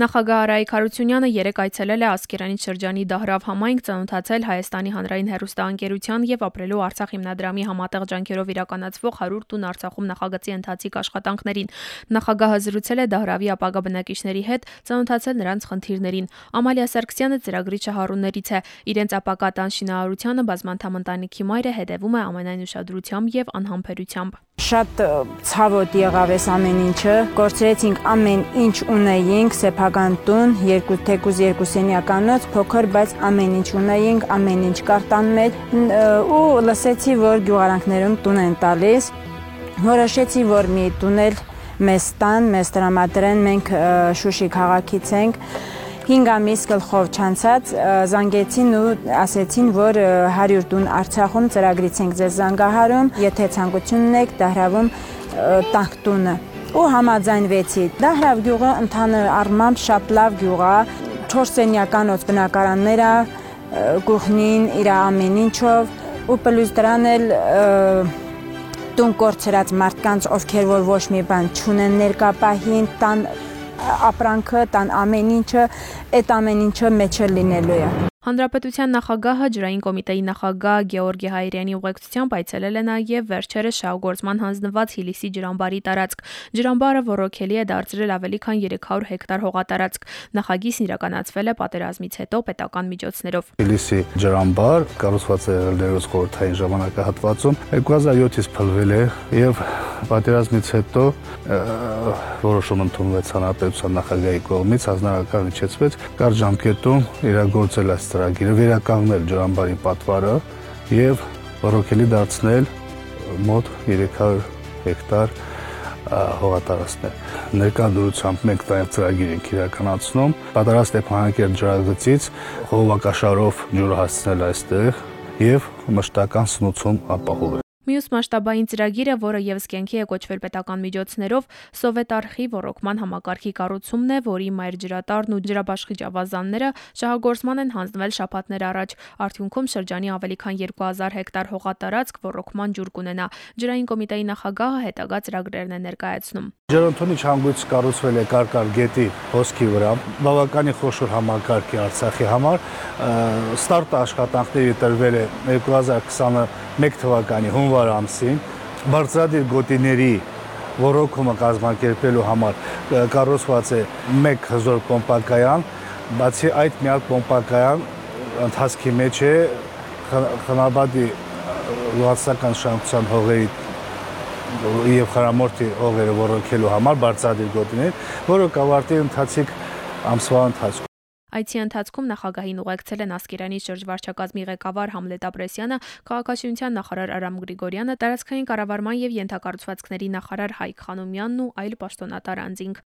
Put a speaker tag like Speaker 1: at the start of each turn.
Speaker 1: Նախագահ Արայիկ Հարությունյանը երեկ այցելել է Ասկերանից շրջանի Դահրավ համայնք ծանոթացել Հայաստանի հանրային հեռուստաընկերության եւ Ապրելու Արցախ հիմնադրամի համատեղ ջանքերով իրականացվող 100 տուն Արցախում նախագծի ընթացիկ աշխատանքներին։ Նախագահը զրուցել է Դահրավի ապագա բնակիչների հետ, ծանոթացել նրանց խնդիրներին։ Ամալիա Սարգսյանը ծրագրի շահառուներից է։ Իրենց ապագա տան շինարարությանը բազմանդամ ընտանիքի մայրը հետևում է ամենայն ուշադրությամբ եւ անհամբերությամբ։
Speaker 2: Շատ ցավոտ եղավ այս ամեն ինչը։ Կորցրեցինք ամեն ինչ ունեինք, սեփական տուն, երկու թեկուզ երկու սենյականոց, փոքր, բայց ամեն ինչ ունեինք, ամեն ինչ կար տան մեջ ու լսեցի, որ գյուղարանքներում տուն են տալիս։ Որոշեցի, որ մի տունել մեզ տան, մեզ տրամադրեն, մենք Շուշի քաղաքից ենք 5 ամիս գլխով չանցած զանգեցին ու ասեցին, որ 100 տուն Արցախում ծրագրից ենք ձեզ զանգահարում, եթե ցանկություն ունեք, դահրավում տանք տունը ու համաձայնվեցի։ Դահրավ գյուղը ընդհանուր առմամբ շատ լավ գյուղ է, 4 սենյականոց բնակարաններ է, կուխնին, իր ամեն ինչով ու պլյուս դրան էլ տուն կորցրած մարդկանց, ովքեր որ ոչ մի բան չունեն ներկապահին, տան ապրանքը, տան ամեն ինչը, այդ ամեն ինչը մեջը լինելու է։
Speaker 1: Հանրապետության նախագահը ջրային կոմիտեի նախագահ Գեորգի Հայրյանի ուղեկցությամբ այցելել է նաև վերջերս շահգործման հանձնված Հիլիսի ջրամբարի տարածք։ Ջրամբարը ռոռոքելի է դարձրել ավելի քան 300 հեկտար հողատարածք։ Նախագիծն իրականացվել է պատերազմից հետո պետական միջոցներով։
Speaker 3: Հիլիսի ջրամբար կառուցված է ներոց խորհրդային ժամանակահատվածում 2007-ից փլվել է եւ պատերազմից հետո որոշում ընդունվեց հանրապետության նախագահի կողմից հանրական իջեցվեց կար ժամկետում իրագործել այս ծրագիրը վերականգնել ջրամբարի պատվարը եւ ռոկելի դարձնել մոտ 300 հեկտար հողատարածքներ։ Ներկա դուրությամբ մենք դա ծրագիր ենք իրականացնում։ Պատրաստ Ստեփանակերտ ջրագծից հողակաշարով ջուրը հասցնել այստեղ եւ մշտական սնուցում ապահովել։
Speaker 1: Մյուս մասշտաբային ծրագիրը, որը եւս կենքի է կոչվել պետական միջոցներով, Սովետ արխի ռոռոկման համակարգի կառուցումն է, որի մայրջրատարն ու ջրաբաշխիչ ավազանները շահագործման են հանձնվել շաբաթներ առաջ։ Արդյունքում շրջանի ավելի քան 2000 հեկտար հողատարածք ռոռոկման ջուր կունենա։ Ջրային կոմիտեի նախագահը հետագա ծրագրերն է ներկայացնում։
Speaker 3: Ջրընդունիչ հանգույց կառուցվել է Կարկար գետի հոսքի վրա, բավականին խոշոր համակարգի Արցախի համար։ Ստարտը աշխատանքների տրվել է 2021 թվականի հունվար ամսին բարձրադիր գոտիների ռոռոկումը կազմակերպելու համար կառուցված է մեկ հզոր պոմպակայան, բացի այդ մի հատ պոմպակայան ընթացքի մեջ է խնաբադի լուացական շահության հողերի եւ խրամորտի հողերը ռոռոքելու համար բարձրադիր գոտիներ, որը կավարտի ընթացիկ ամսվա ընթացքում
Speaker 1: Այցի ընթացքում նախագահին ուղեկցել են Ասկերանի շրջվարչակազմի ղեկավար Համլետ Ապրեսյանը, քաղաքաշինության նախարար Արամ Գրիգորյանը, տարածքային կառավարման եւ ենթակառուցվածքների նախարար Հայկ Խանոմյանն ու այլ պաշտոնատար անձինք։